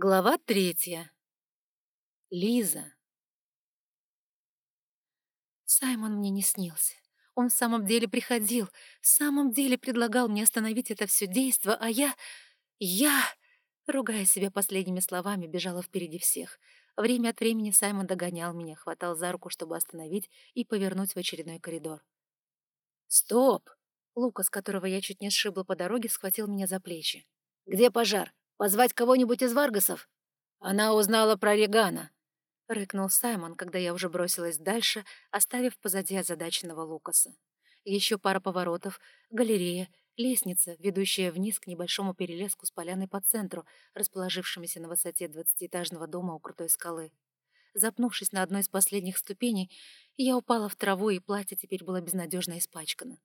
Глава третья. Лиза. Саймон мне не снился. Он в самом деле приходил, в самом деле предлагал мне остановить это все действо, а я... Я... Ругая себя последними словами, бежала впереди всех. Время от времени Саймон догонял меня, хватал за руку, чтобы остановить и повернуть в очередной коридор. «Стоп!» Лукас, которого я чуть не сшибла по дороге, схватил меня за плечи. «Где пожар? Позвать кого-нибудь из Варгасов?» «Она узнала про Регана», — рыкнул Саймон, когда я уже бросилась дальше, оставив позади озадаченного Лукаса. Еще пара поворотов, галерея, лестница, ведущая вниз к небольшому перелеску с поляной по центру, расположившимися на высоте двадцатиэтажного дома у крутой скалы. Запнувшись на одной из последних ступеней, я упала в траву, и платье теперь было безнадежно испачкано.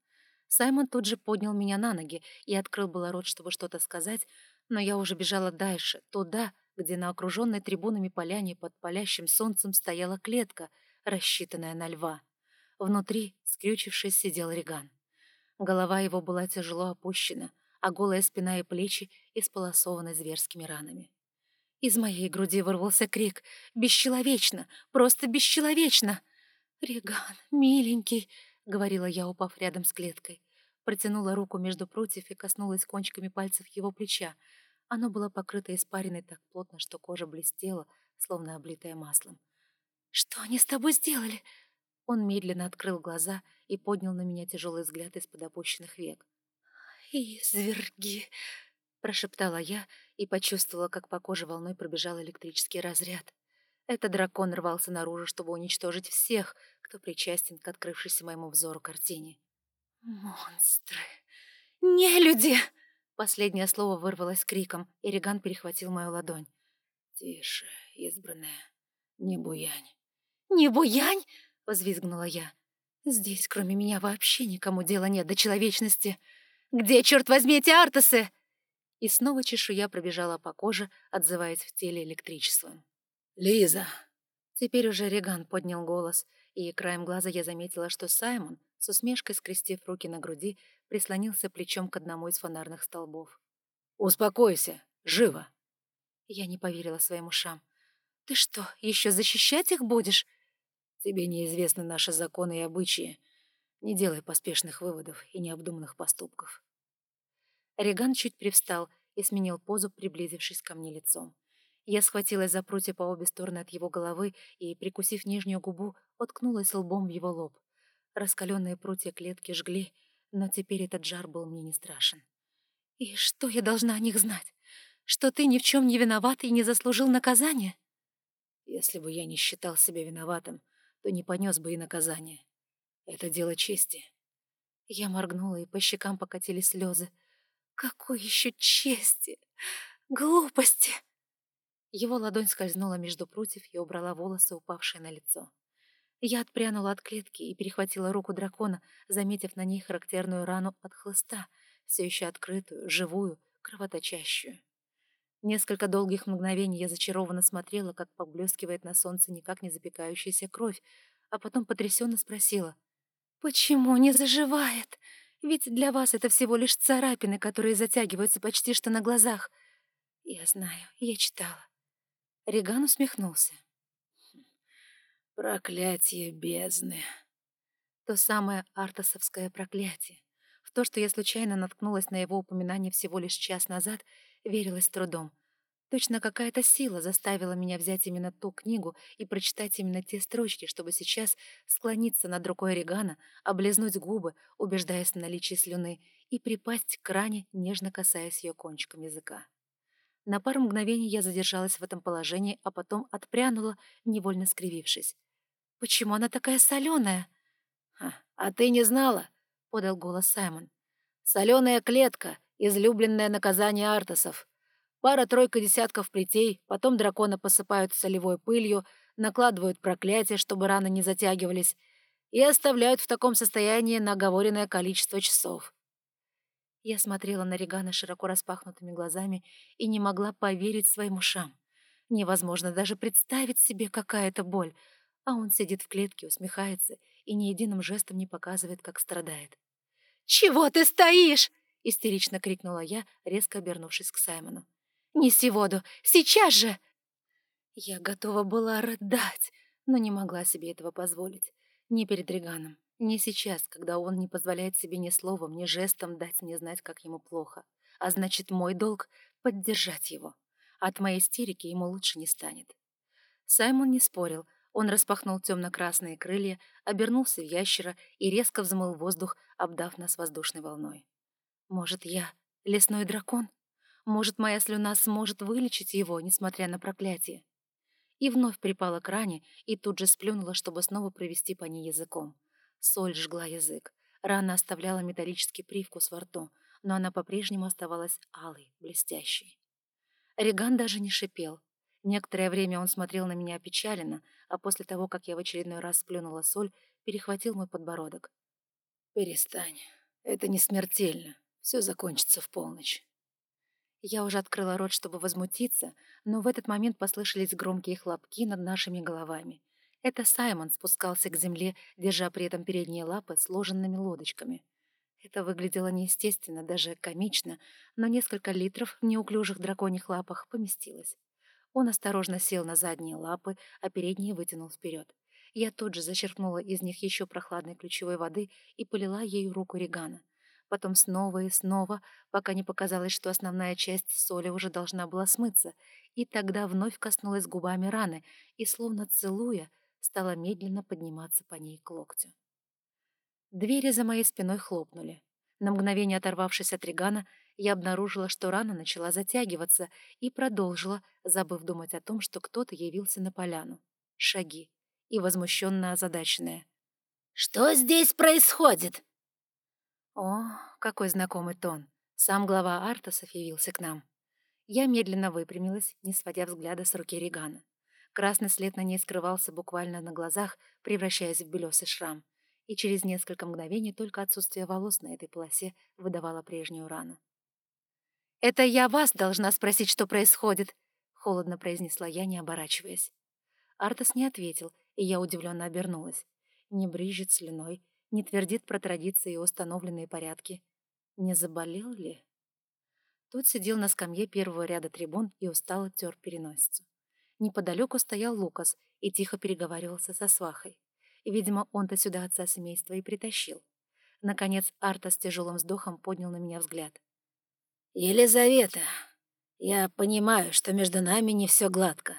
Саймон тут же поднял меня на ноги и открыл было рот, чтобы что-то сказать, но я уже бежала дальше, туда, где на окруженной трибунами поляне под палящим солнцем стояла клетка, рассчитанная на льва. Внутри, скрючившись, сидел Реган. Голова его была тяжело опущена, а голая спина и плечи исполосованы зверскими ранами. Из моей груди вырвался крик «Бесчеловечно! Просто бесчеловечно!» «Реган, миленький!» — говорила я, упав рядом с клеткой. Протянула руку между прутьев и коснулась кончиками пальцев его плеча. Оно было покрыто испариной так плотно, что кожа блестела, словно облитая маслом. «Что они с тобой сделали?» Он медленно открыл глаза и поднял на меня тяжелый взгляд из-под опущенных век. «Изверги!» — прошептала я и почувствовала, как по коже волной пробежал электрический разряд. Этот дракон рвался наружу, чтобы уничтожить всех, кто причастен к открывшейся моему взору картине. «Монстры! Не люди!» Последнее слово вырвалось криком, и Реган перехватил мою ладонь. «Тише, избранная, не буянь». «Не буянь?» — возвизгнула я. «Здесь, кроме меня, вообще никому дела нет до человечности. Где, черт возьми, эти артасы?» И снова чешуя пробежала по коже, отзываясь в теле электричеством. «Лиза!» Теперь уже Реган поднял голос, и краем глаза я заметила, что Саймон, с усмешкой скрестив руки на груди, прислонился плечом к одному из фонарных столбов. «Успокойся! Живо!» Я не поверила своим ушам. «Ты что, еще защищать их будешь?» «Тебе неизвестны наши законы и обычаи. Не делай поспешных выводов и необдуманных поступков». Реган чуть привстал и сменил позу, приблизившись ко мне лицом. Я схватилась за прутья по обе стороны от его головы и, прикусив нижнюю губу, уткнулась лбом в его лоб. Раскаленные прутья клетки жгли, но теперь этот жар был мне не страшен. «И что я должна о них знать? Что ты ни в чем не виноват и не заслужил наказания?» «Если бы я не считал себя виноватым, то не понес бы и наказание. Это дело чести». Я моргнула, и по щекам покатились слезы. «Какой еще чести? Глупости!» Его ладонь скользнула между прутьев и убрала волосы, упавшие на лицо. Я отпрянула от клетки и перехватила руку дракона, заметив на ней характерную рану от хлыста, все еще открытую, живую, кровоточащую. Несколько долгих мгновений я зачарованно смотрела, как поблескивает на солнце никак не запекающаяся кровь, а потом потрясенно спросила. «Почему не заживает? Ведь для вас это всего лишь царапины, которые затягиваются почти что на глазах». «Я знаю, я читала». Реган усмехнулся. Проклятие бездны. То самое артасовское проклятие. В то, что я случайно наткнулась на его упоминание всего лишь час назад, верилась трудом. Точно какая-то сила заставила меня взять именно ту книгу и прочитать именно те строчки, чтобы сейчас склониться над рукой Регана, облизнуть губы, убеждаясь в наличии слюны, и припасть к ране, нежно касаясь ее кончиком языка. На пару мгновений я задержалась в этом положении, а потом отпрянула, невольно скривившись. «Почему она такая соленая?» «А ты не знала?» — подал голос Саймон. «Соленая клетка, излюбленное наказание артасов. Пара-тройка десятков плетей, потом дракона посыпают солевой пылью, накладывают проклятие, чтобы раны не затягивались, и оставляют в таком состоянии на оговоренное количество часов. Я смотрела на Регана широко распахнутыми глазами и не могла поверить своим ушам. Невозможно даже представить себе, какая это боль. А он сидит в клетке, усмехается и ни единым жестом не показывает, как страдает. «Чего ты стоишь?» — истерично крикнула я, резко обернувшись к Саймону. Неси воду! Сейчас же!» Я готова была рыдать, но не могла себе этого позволить. Ни перед Реганом, ни сейчас, когда он не позволяет себе ни словом, ни жестом дать мне знать, как ему плохо. А значит, мой долг — поддержать его. От моей истерики ему лучше не станет. Саймон не спорил. Он распахнул темно-красные крылья, обернулся в ящера и резко взмыл воздух, обдав нас воздушной волной. Может, я лесной дракон? Может, моя слюна сможет вылечить его, несмотря на проклятие? И вновь припала к ране и тут же сплюнула, чтобы снова провести по ней языком. Соль жгла язык. Рана оставляла металлический привкус во рту, но она по-прежнему оставалась алой, блестящей. Реган даже не шипел. Некоторое время он смотрел на меня опечаленно, а после того, как я в очередной раз сплюнула соль, перехватил мой подбородок. «Перестань. Это не смертельно. Все закончится в полночь». Я уже открыла рот, чтобы возмутиться, но в этот момент послышались громкие хлопки над нашими головами. Это Саймон спускался к земле, держа при этом передние лапы сложенными лодочками. Это выглядело неестественно, даже комично, но несколько литров в неуклюжих драконьих лапах поместилось. Он осторожно сел на задние лапы, а передние вытянул вперед. Я тут же зачерпнула из них еще прохладной ключевой воды и полила ею руку Регана потом снова и снова, пока не показалось, что основная часть соли уже должна была смыться, и тогда вновь коснулась губами раны и, словно целуя, стала медленно подниматься по ней к локтю. Двери за моей спиной хлопнули. На мгновение оторвавшись от Регана, я обнаружила, что рана начала затягиваться, и продолжила, забыв думать о том, что кто-то явился на поляну. Шаги. И возмущенно озадаченная. «Что здесь происходит?» О, какой знакомый тон. Сам глава Артасов явился к нам. Я медленно выпрямилась, не сводя взгляда с руки Регана. Красный след на ней скрывался буквально на глазах, превращаясь в белесый шрам. И через несколько мгновений только отсутствие волос на этой полосе выдавало прежнюю рану. «Это я вас должна спросить, что происходит», — холодно произнесла я, не оборачиваясь. Артас не ответил, и я удивленно обернулась. Не брызжет слюной, не твердит про традиции и установленные порядки. Не заболел ли? Тот сидел на скамье первого ряда трибун и устало тер переносицу. Неподалеку стоял Лукас и тихо переговаривался со свахой. И, видимо, он-то сюда отца семейства и притащил. Наконец Арта с тяжелым вздохом поднял на меня взгляд. «Елизавета, я понимаю, что между нами не все гладко.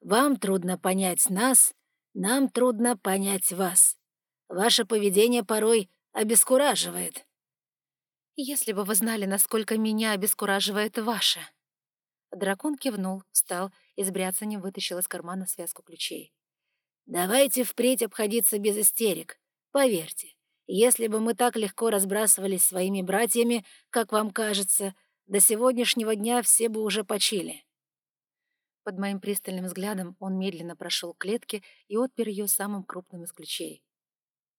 Вам трудно понять нас, нам трудно понять вас. Ваше поведение порой обескураживает». «Если бы вы знали, насколько меня обескураживает ваше». Дракон кивнул, встал и с бряцанием вытащил из кармана связку ключей. «Давайте впредь обходиться без истерик. Поверьте, если бы мы так легко разбрасывались своими братьями, как вам кажется, до сегодняшнего дня все бы уже почили». Под моим пристальным взглядом он медленно прошел к клетке и отпер ее самым крупным из ключей.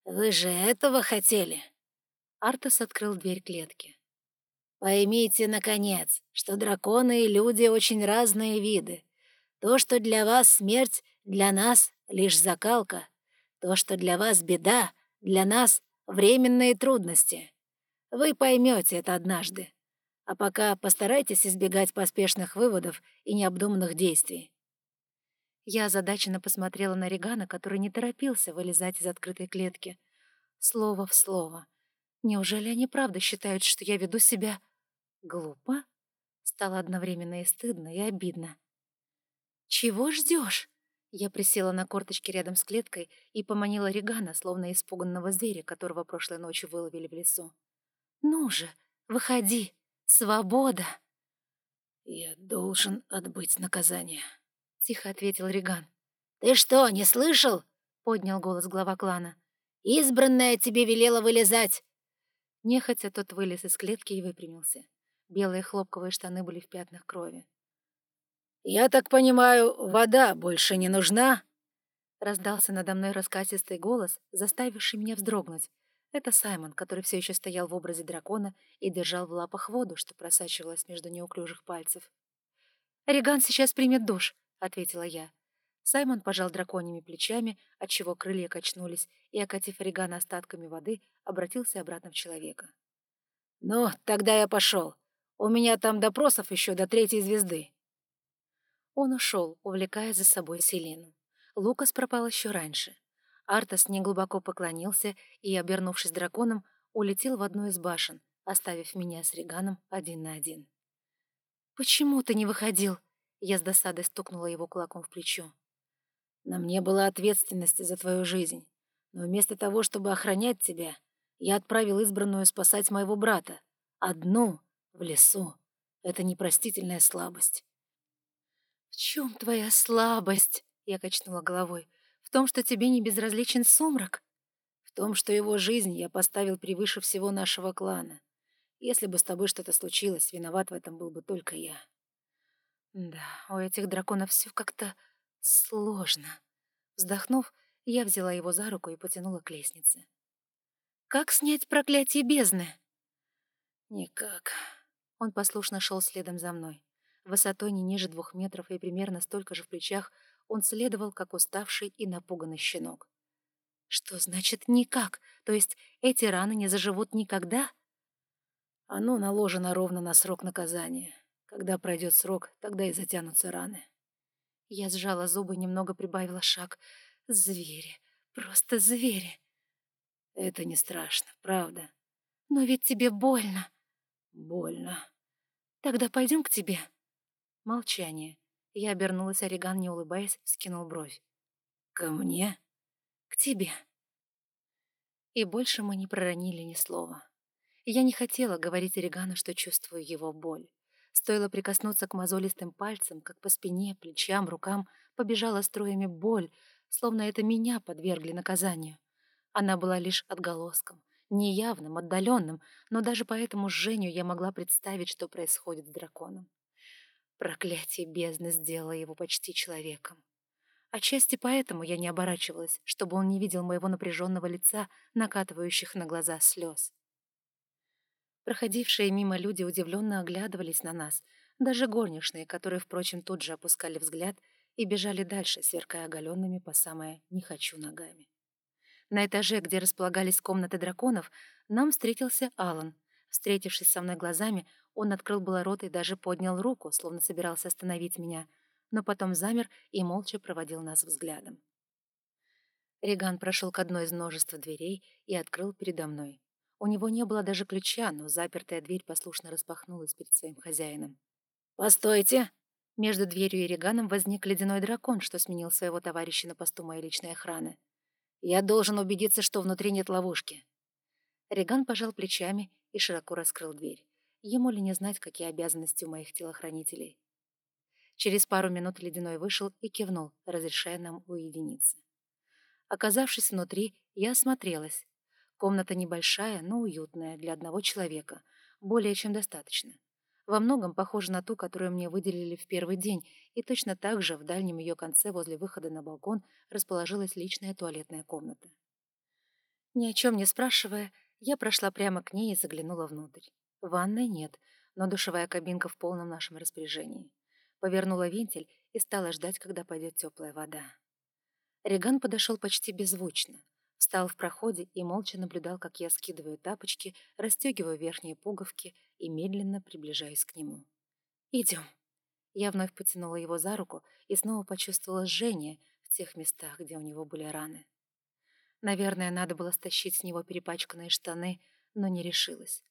«Вы же этого хотели?» Артас открыл дверь клетки. «Поймите, наконец, что драконы и люди очень разные виды. То, что для вас смерть, для нас лишь закалка. То, что для вас беда, для нас временные трудности. Вы поймете это однажды. А пока постарайтесь избегать поспешных выводов и необдуманных действий. Я озадаченно посмотрела на Регана, который не торопился вылезать из открытой клетки. Слово в слово. Неужели они правда считают, что я веду себя глупо? Стало одновременно и стыдно, и обидно. «Чего ждешь?» Я присела на корточки рядом с клеткой и поманила Регана, словно испуганного зверя, которого прошлой ночью выловили в лесу. «Ну же, выходи! Свобода!» «Я должен отбыть наказание», — тихо ответил Риган. «Ты что, не слышал?» — поднял голос глава клана. «Избранная тебе велела вылезать!» Нехотя тот вылез из клетки и выпрямился. Белые хлопковые штаны были в пятнах крови. «Я так понимаю, вода больше не нужна?» Раздался надо мной раскатистый голос, заставивший меня вздрогнуть. Это Саймон, который все еще стоял в образе дракона и держал в лапах воду, что просачивалась между неуклюжих пальцев. «Реган сейчас примет душ», — ответила я. Саймон пожал драконьими плечами, отчего крылья качнулись, и, окатив Регана остатками воды, обратился обратно в человека. «Ну, тогда я пошел. У меня там допросов еще до третьей звезды». Он ушел, увлекая за собой Селину. Лукас пропал еще раньше. Артас неглубоко поклонился и, обернувшись драконом, улетел в одну из башен, оставив меня с Реганом один на один. «Почему ты не выходил?» Я с досадой стукнула его кулаком в плечо. «На мне была ответственность за твою жизнь, но вместо того, чтобы охранять тебя, я отправил избранную спасать моего брата. Одну, в лесу. Это непростительная слабость». «В чем твоя слабость?» — я качнула головой. «В том, что тебе не безразличен сумрак?» «В том, что его жизнь я поставил превыше всего нашего клана. Если бы с тобой что-то случилось, виноват в этом был бы только я». Да, у этих драконов все как-то сложно. Вздохнув, я взяла его за руку и потянула к лестнице. «Как снять проклятие бездны?» «Никак». Он послушно шел следом за мной. Высотой не ниже двух метров и примерно столько же в плечах он следовал, как уставший и напуганный щенок. «Что значит «никак»? То есть эти раны не заживут никогда?» «Оно наложено ровно на срок наказания. Когда пройдет срок, тогда и затянутся раны. Я сжала зубы немного прибавила шаг. Звери, просто звери. Это не страшно, правда. Но ведь тебе больно. Больно. Тогда пойдем к тебе. Молчание. Я обернулась, Ореган, не улыбаясь, скинул бровь. «Ко мне?» «К тебе». И больше мы не проронили ни слова. Я не хотела говорить Орегану, что чувствую его боль. Стоило прикоснуться к мозолистым пальцам, как по спине, плечам, рукам побежала струями боль, словно это меня подвергли наказанию. Она была лишь отголоском, неявным, отдаленным, но даже по этому жжению я могла представить, что происходит с драконом. Проклятие бездны сделало его почти человеком. Отчасти поэтому я не оборачивалась, чтобы он не видел моего напряженного лица, накатывающих на глаза слез. Проходившие мимо люди удивленно оглядывались на нас, даже горничные, которые, впрочем, тут же опускали взгляд и бежали дальше, сверкая оголенными по самое «не хочу» ногами. На этаже, где располагались комнаты драконов, нам встретился Алан. Встретившись со мной глазами, он открыл было рот и даже поднял руку, словно собирался остановить меня, но потом замер и молча проводил нас взглядом. Реган прошел к одной из множества дверей и открыл передо мной. У него не было даже ключа, но запертая дверь послушно распахнулась перед своим хозяином. «Постойте!» Между дверью и Реганом возник ледяной дракон, что сменил своего товарища на посту моей личной охраны. «Я должен убедиться, что внутри нет ловушки». Реган пожал плечами и широко раскрыл дверь. Ему ли не знать, какие обязанности у моих телохранителей? Через пару минут Ледяной вышел и кивнул, разрешая нам уединиться. Оказавшись внутри, я осмотрелась. Комната небольшая, но уютная для одного человека. Более чем достаточно. Во многом похожа на ту, которую мне выделили в первый день, и точно так же в дальнем ее конце возле выхода на балкон расположилась личная туалетная комната. Ни о чем не спрашивая, я прошла прямо к ней и заглянула внутрь. Ванной нет, но душевая кабинка в полном нашем распоряжении. Повернула вентиль и стала ждать, когда пойдет теплая вода. Реган подошел почти беззвучно. Встал в проходе и молча наблюдал, как я скидываю тапочки, расстегиваю верхние пуговки и медленно приближаюсь к нему. «Идем». Я вновь потянула его за руку и снова почувствовала жжение в тех местах, где у него были раны. Наверное, надо было стащить с него перепачканные штаны, но не решилась.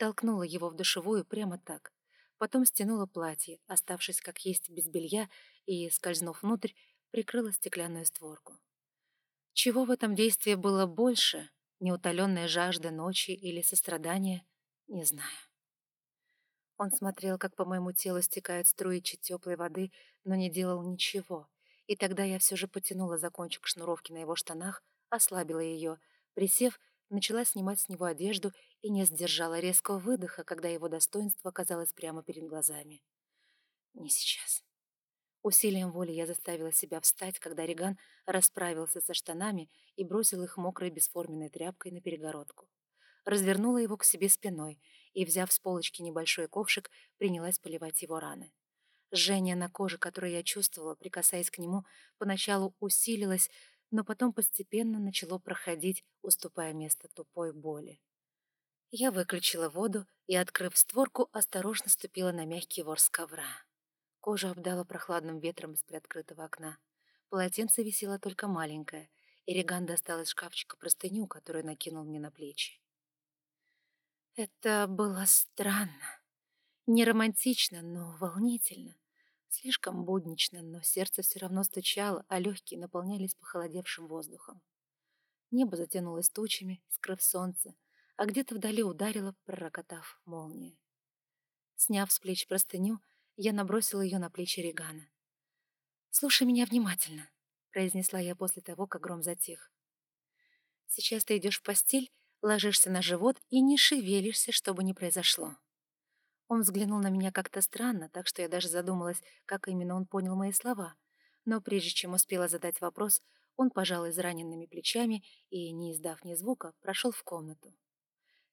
Толкнула его в душевую прямо так. Потом стянула платье, оставшись как есть без белья, и, скользнув внутрь, прикрыла стеклянную створку. Чего в этом действии было больше, неутоленная жажда ночи или сострадания, не знаю. Он смотрел, как по моему телу стекают струичи теплой воды, но не делал ничего, и тогда я все же потянула за кончик шнуровки на его штанах, ослабила ее, присев, начала снимать с него одежду и не сдержала резкого выдоха, когда его достоинство оказалось прямо перед глазами. Не сейчас. Усилием воли я заставила себя встать, когда Реган расправился со штанами и бросил их мокрой бесформенной тряпкой на перегородку. Развернула его к себе спиной и, взяв с полочки небольшой ковшик, принялась поливать его раны. Жжение на коже, которое я чувствовала, прикасаясь к нему, поначалу усилилось, но потом постепенно начало проходить, уступая место тупой боли. Я выключила воду и, открыв створку, осторожно ступила на мягкий ворс ковра. Кожу обдала прохладным ветром из приоткрытого окна. Полотенце висело только маленькое, и Реган достал из шкафчика простыню, которую накинул мне на плечи. Это было странно. Не романтично, но волнительно. Слишком буднично, но сердце все равно стучало, а легкие наполнялись похолодевшим воздухом. Небо затянулось тучами, скрыв солнце, а где-то вдали ударила, пророкотав молния. Сняв с плеч простыню, я набросила ее на плечи Регана. «Слушай меня внимательно», — произнесла я после того, как гром затих. «Сейчас ты идешь в постель, ложишься на живот и не шевелишься, чтобы не произошло». Он взглянул на меня как-то странно, так что я даже задумалась, как именно он понял мои слова. Но прежде чем успела задать вопрос, он пожал израненными плечами и, не издав ни звука, прошел в комнату.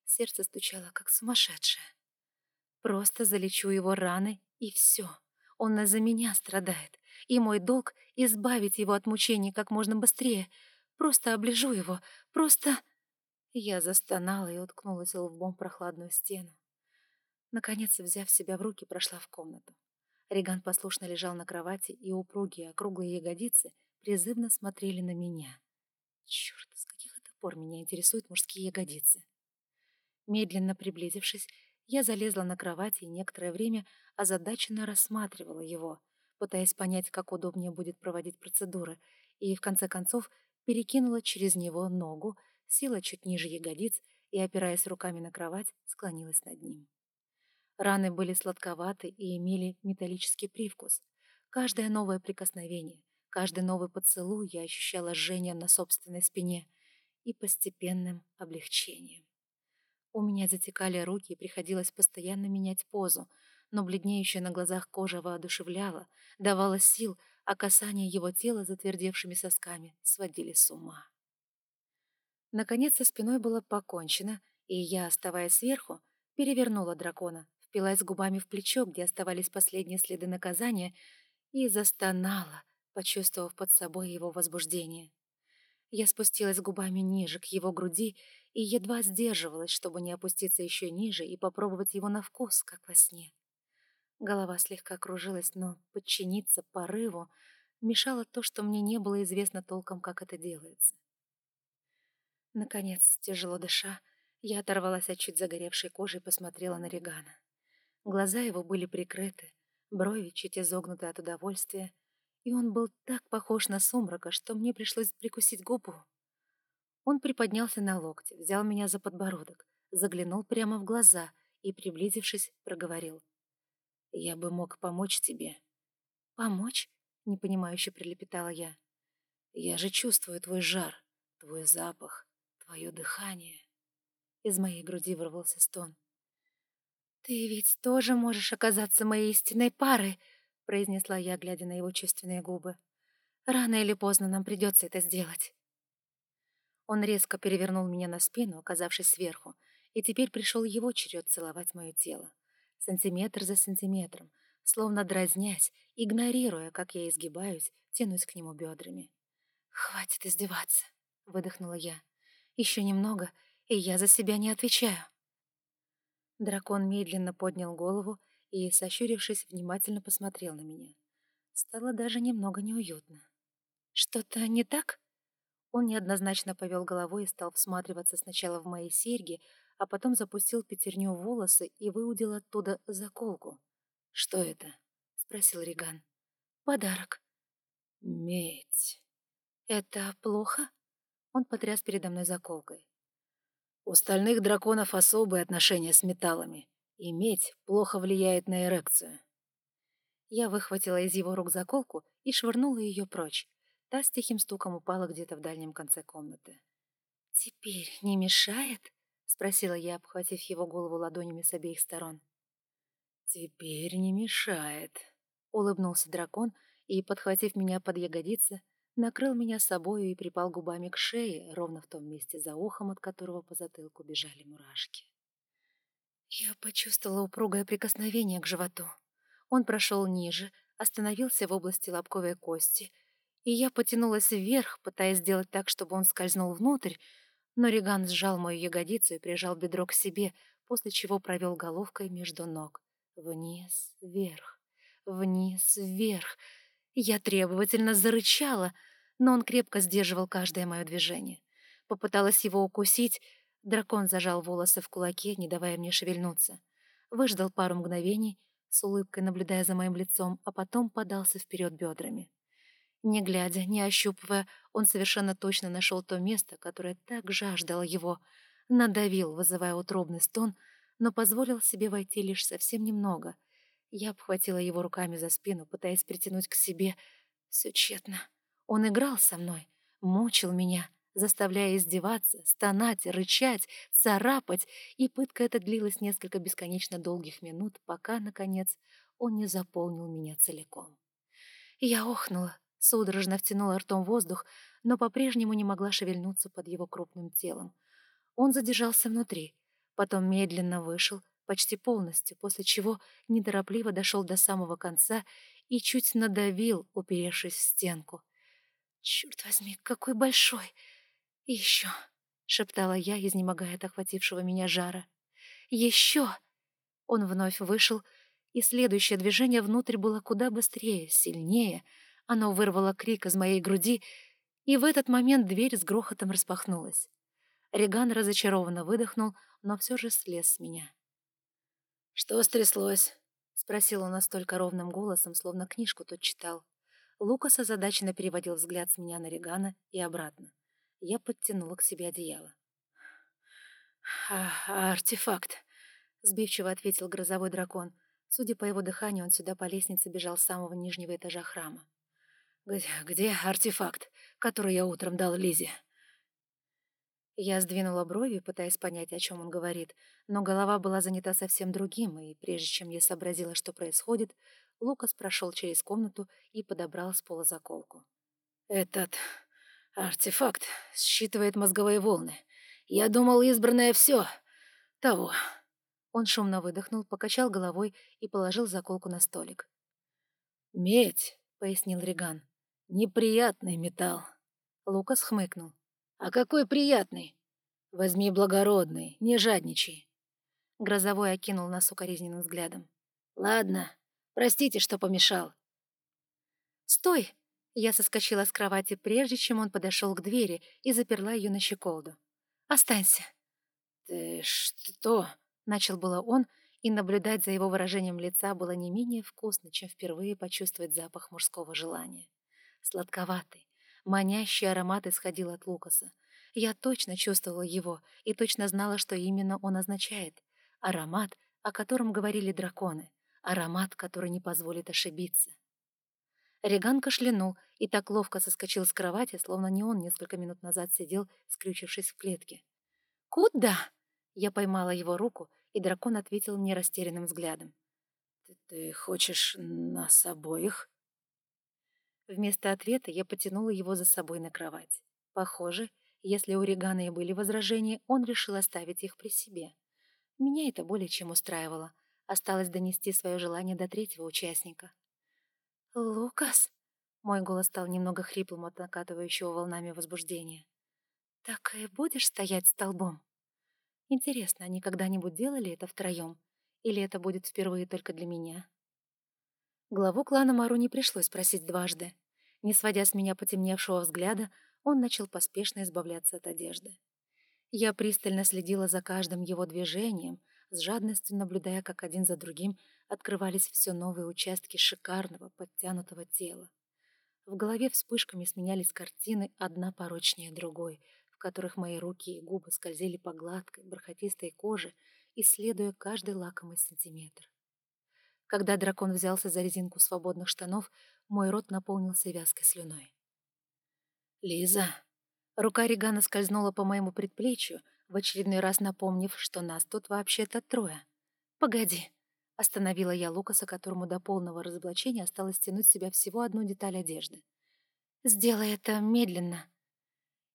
Сердце стучало, как сумасшедшее. Просто залечу его раны, и все. Он из-за меня страдает, и мой долг — избавить его от мучений как можно быстрее. Просто оближу его, просто... Я застонала и уткнулась лбом в прохладную стену. Наконец, взяв себя в руки, прошла в комнату. Реган послушно лежал на кровати, и упругие округлые ягодицы призывно смотрели на меня. Черт, с каких это пор меня интересуют мужские ягодицы? Медленно приблизившись, я залезла на кровать и некоторое время озадаченно рассматривала его, пытаясь понять, как удобнее будет проводить процедуры, и, в конце концов, перекинула через него ногу, села чуть ниже ягодиц и, опираясь руками на кровать, склонилась над ним. Раны были сладковаты и имели металлический привкус. Каждое новое прикосновение, каждый новый поцелуй я ощущала жжение на собственной спине и постепенным облегчением. У меня затекали руки и приходилось постоянно менять позу, но бледнеющая на глазах кожа воодушевляла, давала сил, а касание его тела затвердевшими сосками сводили с ума. Наконец со спиной было покончено, и я, оставаясь сверху, перевернула дракона, впилась губами в плечо, где оставались последние следы наказания, и застонала, почувствовав под собой его возбуждение. Я спустилась губами ниже, к его груди, и едва сдерживалась, чтобы не опуститься еще ниже и попробовать его на вкус, как во сне. Голова слегка кружилась, но подчиниться порыву мешало то, что мне не было известно толком, как это делается. Наконец, тяжело дыша, я оторвалась от чуть загоревшей кожи и посмотрела на Регана. Глаза его были прикрыты, брови чуть изогнуты от удовольствия, и он был так похож на сумрака, что мне пришлось прикусить губу. Он приподнялся на локте, взял меня за подбородок, заглянул прямо в глаза и, приблизившись, проговорил. «Я бы мог помочь тебе». «Помочь?» — непонимающе прилепетала я. «Я же чувствую твой жар, твой запах, твое дыхание». Из моей груди вырвался стон. «Ты ведь тоже можешь оказаться моей истинной парой», — произнесла я, глядя на его чувственные губы. «Рано или поздно нам придется это сделать». Он резко перевернул меня на спину, оказавшись сверху, и теперь пришел его черед целовать мое тело. Сантиметр за сантиметром, словно дразнясь, игнорируя, как я изгибаюсь, тянусь к нему бедрами. «Хватит издеваться», — выдохнула я. «Еще немного, и я за себя не отвечаю». Дракон медленно поднял голову и, сощурившись, внимательно посмотрел на меня. Стало даже немного неуютно. «Что-то не так?» Он неоднозначно повел головой и стал всматриваться сначала в мои серьги, а потом запустил пятерню в волосы и выудил оттуда заколку. «Что это?» — спросил Риган. «Подарок». «Медь». «Это плохо?» Он потряс передо мной заколкой. У стальных драконов особые отношения с металлами, и медь плохо влияет на эрекцию. Я выхватила из его рук заколку и швырнула ее прочь. Та с тихим стуком упала где-то в дальнем конце комнаты. «Теперь не мешает?» — спросила я, обхватив его голову ладонями с обеих сторон. «Теперь не мешает», — улыбнулся дракон и, подхватив меня под ягодицы, накрыл меня собою и припал губами к шее, ровно в том месте за ухом, от которого по затылку бежали мурашки. Я почувствовала упругое прикосновение к животу. Он прошел ниже, остановился в области лобковой кости, и я потянулась вверх, пытаясь сделать так, чтобы он скользнул внутрь, Но Риган сжал мою ягодицу и прижал бедро к себе, после чего провел головкой между ног. Вниз, вверх, вниз, вверх. Я требовательно зарычала, но он крепко сдерживал каждое мое движение. Попыталась его укусить, дракон зажал волосы в кулаке, не давая мне шевельнуться. Выждал пару мгновений, с улыбкой наблюдая за моим лицом, а потом подался вперед бедрами. Не глядя, не ощупывая, он совершенно точно нашел то место, которое так жаждало его, надавил, вызывая утробный стон, но позволил себе войти лишь совсем немного. Я обхватила его руками за спину, пытаясь притянуть к себе. Все тщетно. Он играл со мной, мучил меня, заставляя издеваться, стонать, рычать, царапать, и пытка эта длилась несколько бесконечно долгих минут, пока, наконец, он не заполнил меня целиком. Я охнула, судорожно втянула ртом воздух, но по-прежнему не могла шевельнуться под его крупным телом. Он задержался внутри, потом медленно вышел, почти полностью, после чего неторопливо дошел до самого конца и чуть надавил, уперевшись в стенку. «Черт возьми, какой большой! И еще!» — шептала я, изнемогая от охватившего меня жара. «Еще!» Он вновь вышел, и следующее движение внутрь было куда быстрее, сильнее. Оно вырвало крик из моей груди, и в этот момент дверь с грохотом распахнулась. Реган разочарованно выдохнул, но все же слез с меня. «Что стряслось?» — спросил он настолько ровным голосом, словно книжку тот читал. Лукас озадаченно переводил взгляд с меня на Регана и обратно. Я подтянула к себе одеяло. «А, а артефакт?» — сбивчиво ответил грозовой дракон. Судя по его дыханию, он сюда по лестнице бежал с самого нижнего этажа храма. «Где, где артефакт, который я утром дал Лизе?» Я сдвинула брови, пытаясь понять, о чем он говорит, но голова была занята совсем другим, и прежде чем я сообразила, что происходит, Лукас прошел через комнату и подобрал с пола заколку. «Этот артефакт считывает мозговые волны. Я думал, избранное все. Того». Он шумно выдохнул, покачал головой и положил заколку на столик. «Медь», — пояснил Риган, — «неприятный металл». Лукас хмыкнул. «А какой приятный! Возьми благородный, не жадничай». Грозовой окинул нас укоризненным взглядом. «Ладно, Простите, что помешал». «Стой!» Я соскочила с кровати, прежде чем он подошел к двери и заперла ее на щеколду. «Останься». «Ты что?» — начал было он, и наблюдать за его выражением лица было не менее вкусно, чем впервые почувствовать запах мужского желания. Сладковатый, манящий аромат исходил от Лукаса. Я точно чувствовала его и точно знала, что именно он означает. Аромат, о котором говорили драконы аромат, который не позволит ошибиться. Реган кашлянул и так ловко соскочил с кровати, словно не он несколько минут назад сидел, скрючившись в клетке. «Куда?» Я поймала его руку, и дракон ответил мне растерянным взглядом. «Ты, ты хочешь нас обоих?» Вместо ответа я потянула его за собой на кровать. Похоже, если у Регана и были возражения, он решил оставить их при себе. Меня это более чем устраивало — Осталось донести свое желание до третьего участника. «Лукас?» Мой голос стал немного хриплым от накатывающего волнами возбуждения. «Так и будешь стоять столбом?» Интересно, они когда-нибудь делали это втроем? Или это будет впервые только для меня? Главу клана Мару не пришлось просить дважды. Не сводя с меня потемневшего взгляда, он начал поспешно избавляться от одежды. Я пристально следила за каждым его движением, с жадностью наблюдая, как один за другим открывались все новые участки шикарного, подтянутого тела. В голове вспышками сменялись картины, одна порочнее другой, в которых мои руки и губы скользили по гладкой, бархатистой коже, исследуя каждый лакомый сантиметр. Когда дракон взялся за резинку свободных штанов, мой рот наполнился вязкой слюной. «Лиза!» Рука Регана скользнула по моему предплечью, в очередной раз напомнив, что нас тут вообще-то трое. «Погоди», — остановила я Лукаса, которому до полного разоблачения осталось тянуть себя всего одну деталь одежды. «Сделай это медленно».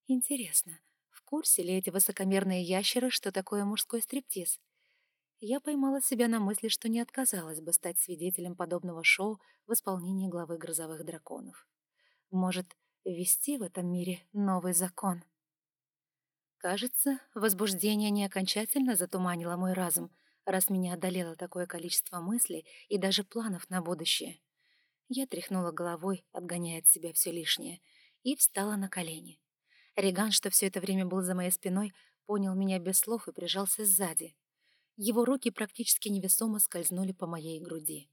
Интересно, в курсе ли эти высокомерные ящеры, что такое мужской стриптиз? Я поймала себя на мысли, что не отказалась бы стать свидетелем подобного шоу в исполнении главы грозовых драконов. Может, ввести в этом мире новый закон? Кажется, возбуждение не окончательно затуманило мой разум, раз меня одолело такое количество мыслей и даже планов на будущее. Я тряхнула головой, отгоняя от себя все лишнее, и встала на колени. Реган, что все это время был за моей спиной, понял меня без слов и прижался сзади. Его руки практически невесомо скользнули по моей груди.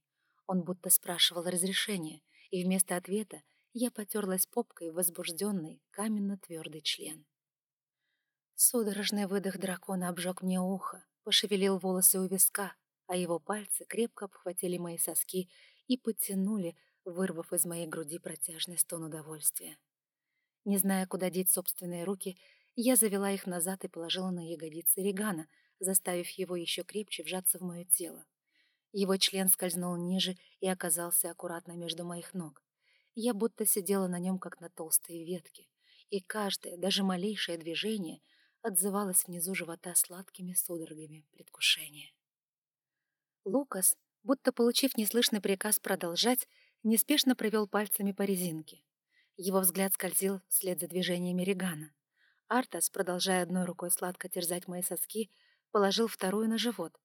Он будто спрашивал разрешения, и вместо ответа я потерлась попкой в возбужденный, каменно-твердый член. Судорожный выдох дракона обжег мне ухо, пошевелил волосы у виска, а его пальцы крепко обхватили мои соски и потянули, вырвав из моей груди протяжный стон удовольствия. Не зная, куда деть собственные руки, я завела их назад и положила на ягодицы Регана, заставив его еще крепче вжаться в мое тело. Его член скользнул ниже и оказался аккуратно между моих ног. Я будто сидела на нем, как на толстой ветке, и каждое, даже малейшее движение отзывалось внизу живота сладкими судорогами предвкушения. Лукас, будто получив неслышный приказ продолжать, неспешно провел пальцами по резинке. Его взгляд скользил вслед за движениями Регана. Артас, продолжая одной рукой сладко терзать мои соски, положил вторую на живот.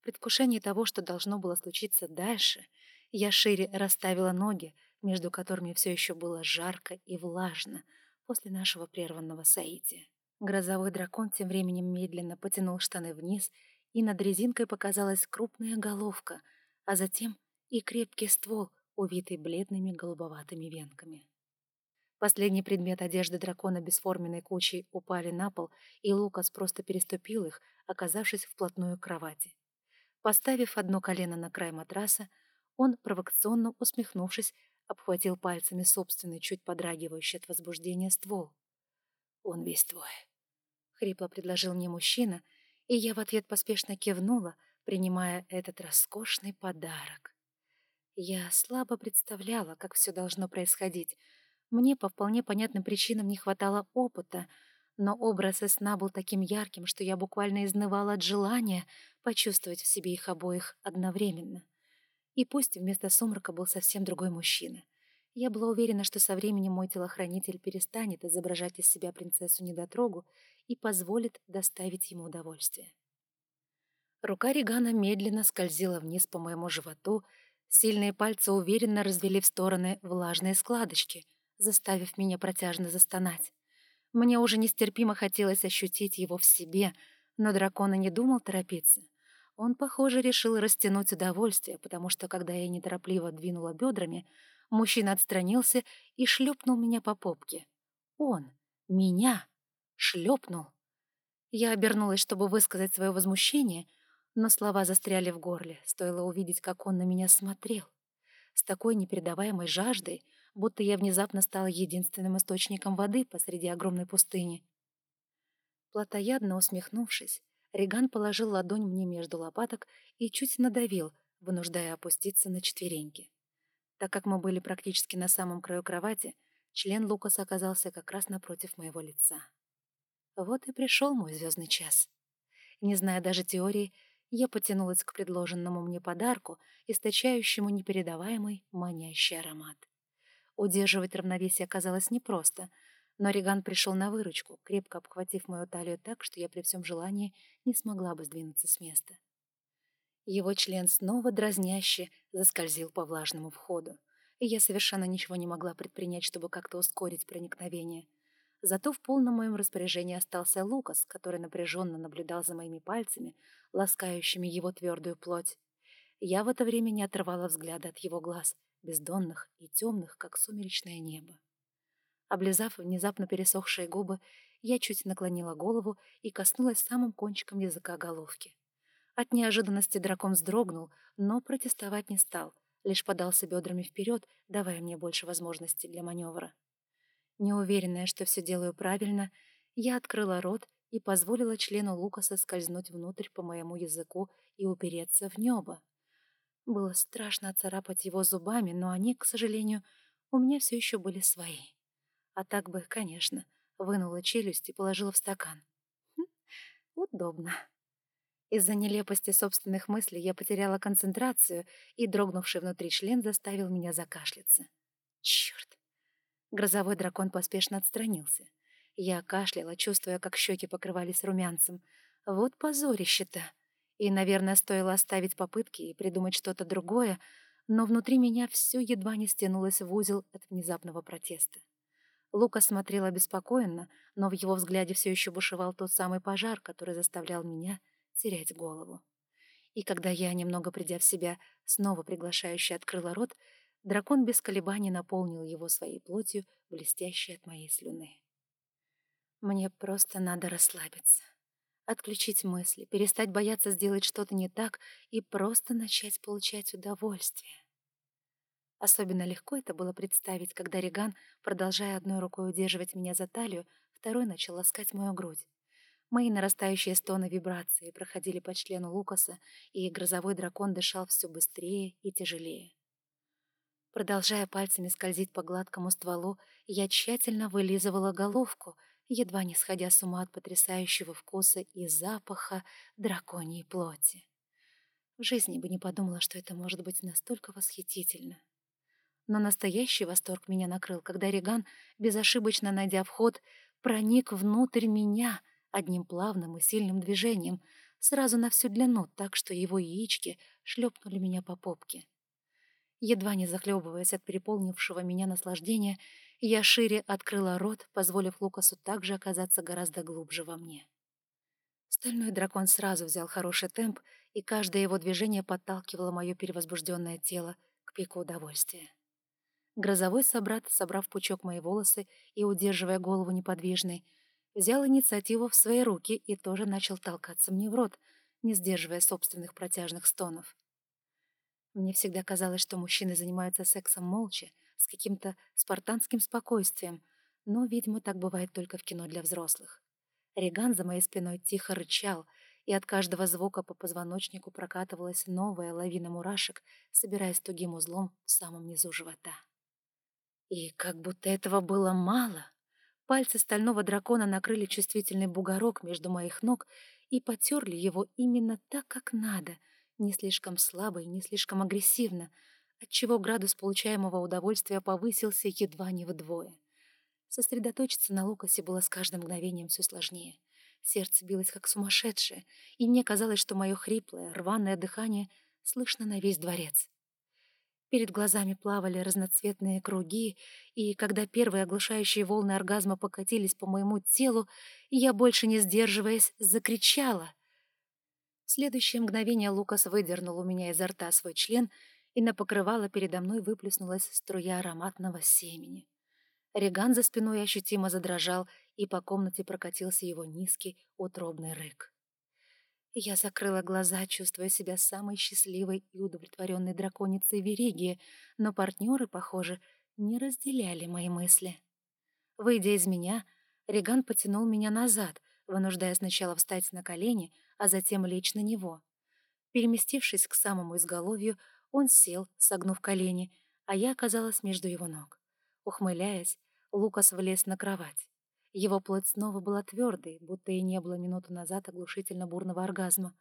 В предвкушении того, что должно было случиться дальше, я шире расставила ноги, между которыми все еще было жарко и влажно после нашего прерванного соития. Грозовой дракон тем временем медленно потянул штаны вниз, и над резинкой показалась крупная головка, а затем и крепкий ствол, увитый бледными голубоватыми венками. Последний предмет одежды дракона бесформенной кучей упали на пол, и Лукас просто переступил их, оказавшись вплотную к кровати. Поставив одно колено на край матраса, он, провокационно усмехнувшись, обхватил пальцами собственный, чуть подрагивающий от возбуждения ствол. «Он весь твой», — хрипло предложил мне мужчина, и я в ответ поспешно кивнула, принимая этот роскошный подарок. Я слабо представляла, как все должно происходить, мне по вполне понятным причинам не хватало опыта, но образ из сна был таким ярким, что я буквально изнывала от желания почувствовать в себе их обоих одновременно. И пусть вместо сумрака был совсем другой мужчина. Я была уверена, что со временем мой телохранитель перестанет изображать из себя принцессу-недотрогу и позволит доставить ему удовольствие. Рука Регана медленно скользила вниз по моему животу, сильные пальцы уверенно развели в стороны влажные складочки — заставив меня протяжно застонать. Мне уже нестерпимо хотелось ощутить его в себе, но дракон и не думал торопиться. Он, похоже, решил растянуть удовольствие, потому что, когда я неторопливо двинула бедрами, мужчина отстранился и шлепнул меня по попке. Он, меня, шлепнул. Я обернулась, чтобы высказать свое возмущение, но слова застряли в горле, стоило увидеть, как он на меня смотрел. С такой непередаваемой жаждой, будто я внезапно стала единственным источником воды посреди огромной пустыни. Платоядно усмехнувшись, Реган положил ладонь мне между лопаток и чуть надавил, вынуждая опуститься на четвереньки. Так как мы были практически на самом краю кровати, член Лукаса оказался как раз напротив моего лица. Вот и пришел мой звездный час. Не зная даже теории, я потянулась к предложенному мне подарку, источающему непередаваемый манящий аромат. Удерживать равновесие оказалось непросто, но Риган пришел на выручку, крепко обхватив мою талию так, что я при всем желании не смогла бы сдвинуться с места. Его член снова дразняще заскользил по влажному входу, и я совершенно ничего не могла предпринять, чтобы как-то ускорить проникновение. Зато в полном моем распоряжении остался Лукас, который напряженно наблюдал за моими пальцами, ласкающими его твердую плоть. Я в это время не отрывала взгляда от его глаз, бездонных и темных, как сумеречное небо. Облизав внезапно пересохшие губы, я чуть наклонила голову и коснулась самым кончиком языка головки. От неожиданности дракон вздрогнул, но протестовать не стал, лишь подался бедрами вперед, давая мне больше возможностей для маневра. Неуверенная, что все делаю правильно, я открыла рот и позволила члену Лукаса скользнуть внутрь по моему языку и упереться в небо. Было страшно царапать его зубами, но они, к сожалению, у меня все еще были свои. А так бы, конечно, вынула челюсть и положила в стакан. Хм, удобно. Из-за нелепости собственных мыслей я потеряла концентрацию, и дрогнувший внутри член заставил меня закашляться. Черт! Грозовой дракон поспешно отстранился. Я кашляла, чувствуя, как щеки покрывались румянцем. Вот позорище-то. И, наверное, стоило оставить попытки и придумать что-то другое, но внутри меня все едва не стянулось в узел от внезапного протеста. Лука смотрел обеспокоенно, но в его взгляде все еще бушевал тот самый пожар, который заставлял меня терять голову. И когда я, немного придя в себя, снова приглашающе открыла рот, дракон без колебаний наполнил его своей плотью, блестящей от моей слюны. Мне просто надо расслабиться. Отключить мысли, перестать бояться сделать что-то не так и просто начать получать удовольствие. Особенно легко это было представить, когда Реган, продолжая одной рукой удерживать меня за талию, второй начал ласкать мою грудь. Мои нарастающие стоны вибрации проходили по члену Лукаса, и грозовой дракон дышал все быстрее и тяжелее. Продолжая пальцами скользить по гладкому стволу, я тщательно вылизывала головку, едва не сходя с ума от потрясающего вкуса и запаха драконьей плоти. В жизни бы не подумала, что это может быть настолько восхитительно. Но настоящий восторг меня накрыл, когда Реган, безошибочно найдя вход, проник внутрь меня одним плавным и сильным движением, сразу на всю длину, так что его яички шлепнули меня по попке. Едва не захлебываясь от переполнившего меня наслаждения, я шире открыла рот, позволив Лукасу также оказаться гораздо глубже во мне. Стальной дракон сразу взял хороший темп, и каждое его движение подталкивало мое перевозбужденное тело к пику удовольствия. Грозовой собрат, собрав пучок мои волосы и удерживая голову неподвижной, взял инициативу в свои руки и тоже начал толкаться мне в рот, не сдерживая собственных протяжных стонов. Мне всегда казалось, что мужчины занимаются сексом молча, с каким-то спартанским спокойствием, но, видимо, так бывает только в кино для взрослых. Реган за моей спиной тихо рычал, и от каждого звука по позвоночнику прокатывалась новая лавина мурашек, собираясь тугим узлом в самом низу живота. И как будто этого было мало, пальцы стального дракона накрыли чувствительный бугорок между моих ног и потерли его именно так, как надо, не слишком слабо и не слишком агрессивно, отчего градус получаемого удовольствия повысился едва не вдвое. Сосредоточиться на Лукасе было с каждым мгновением все сложнее. Сердце билось как сумасшедшее, и мне казалось, что мое хриплое, рваное дыхание слышно на весь дворец. Перед глазами плавали разноцветные круги, и когда первые оглушающие волны оргазма покатились по моему телу, я, больше не сдерживаясь, закричала. В следующее мгновение Лукас выдернул у меня изо рта свой член, и на покрывало передо мной выплеснулась струя ароматного семени. Реган за спиной ощутимо задрожал, и по комнате прокатился его низкий, утробный рык. Я закрыла глаза, чувствуя себя самой счастливой и удовлетворенной драконицей Веригии, но партнеры, похоже, не разделяли мои мысли. Выйдя из меня, Реган потянул меня назад, вынуждая сначала встать на колени, а затем лечь на него. Переместившись к самому изголовью, он сел, согнув колени, а я оказалась между его ног. Ухмыляясь, Лукас влез на кровать. Его плоть снова была твердой, будто и не было минуту назад оглушительно бурного оргазма.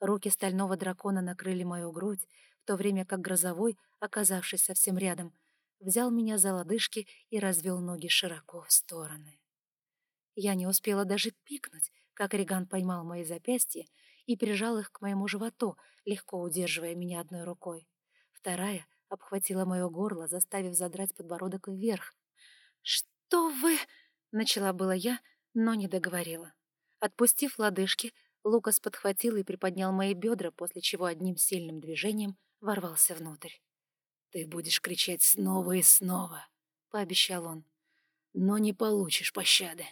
Руки стального дракона накрыли мою грудь, в то время как грозовой, оказавшись совсем рядом, взял меня за лодыжки и развел ноги широко в стороны. Я не успела даже пикнуть, как Риган поймал мои запястья и прижал их к моему животу, легко удерживая меня одной рукой. Вторая обхватила мое горло, заставив задрать подбородок вверх. «Что вы...» Начала было я, но не договорила. Отпустив лодыжки, Лукас подхватил и приподнял мои бедра, после чего одним сильным движением ворвался внутрь. «Ты будешь кричать снова и снова», — пообещал он. «Но не получишь пощады».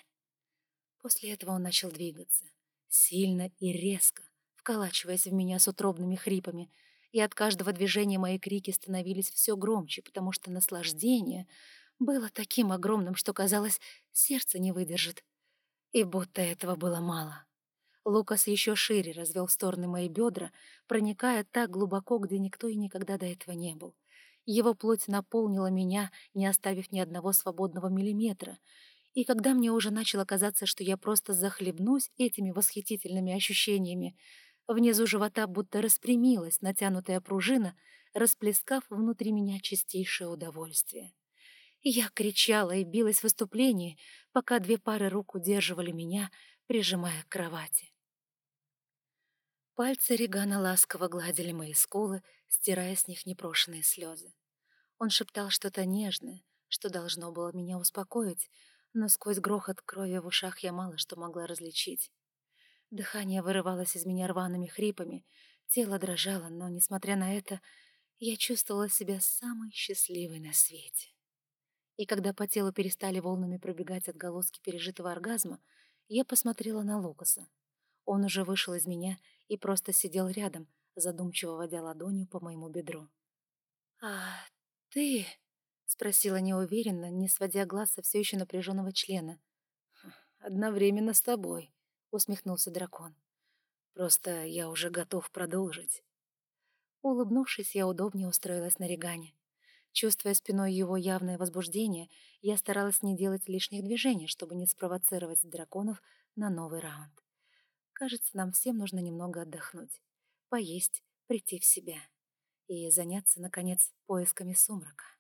После этого он начал двигаться, сильно и резко, вколачиваясь в меня с утробными хрипами, и от каждого движения мои крики становились все громче, потому что наслаждение было таким огромным, что, казалось, сердце не выдержит. И будто этого было мало. Лукас еще шире развел в стороны мои бедра, проникая так глубоко, где никто и никогда до этого не был. Его плоть наполнила меня, не оставив ни одного свободного миллиметра. И когда мне уже начало казаться, что я просто захлебнусь этими восхитительными ощущениями, внизу живота будто распрямилась натянутая пружина, расплескав внутри меня чистейшее удовольствие. Я кричала и билась в выступлении, пока две пары рук удерживали меня, прижимая к кровати. Пальцы Регана ласково гладили мои скулы, стирая с них непрошенные слезы. Он шептал что-то нежное, что должно было меня успокоить, но сквозь грохот крови в ушах я мало что могла различить. Дыхание вырывалось из меня рваными хрипами, тело дрожало, но, несмотря на это, я чувствовала себя самой счастливой на свете. И когда по телу перестали волнами пробегать отголоски пережитого оргазма, я посмотрела на Лукаса. Он уже вышел из меня и просто сидел рядом, задумчиво водя ладонью по моему бедру. «А ты...» — спросила неуверенно, не сводя глаз со все еще напряженного члена. «Хм, «Одновременно с тобой», — усмехнулся дракон. «Просто я уже готов продолжить». Улыбнувшись, я удобнее устроилась на регане. Чувствуя спиной его явное возбуждение, я старалась не делать лишних движений, чтобы не спровоцировать драконов на новый раунд. Кажется, нам всем нужно немного отдохнуть, поесть, прийти в себя и заняться, наконец, поисками сумрака.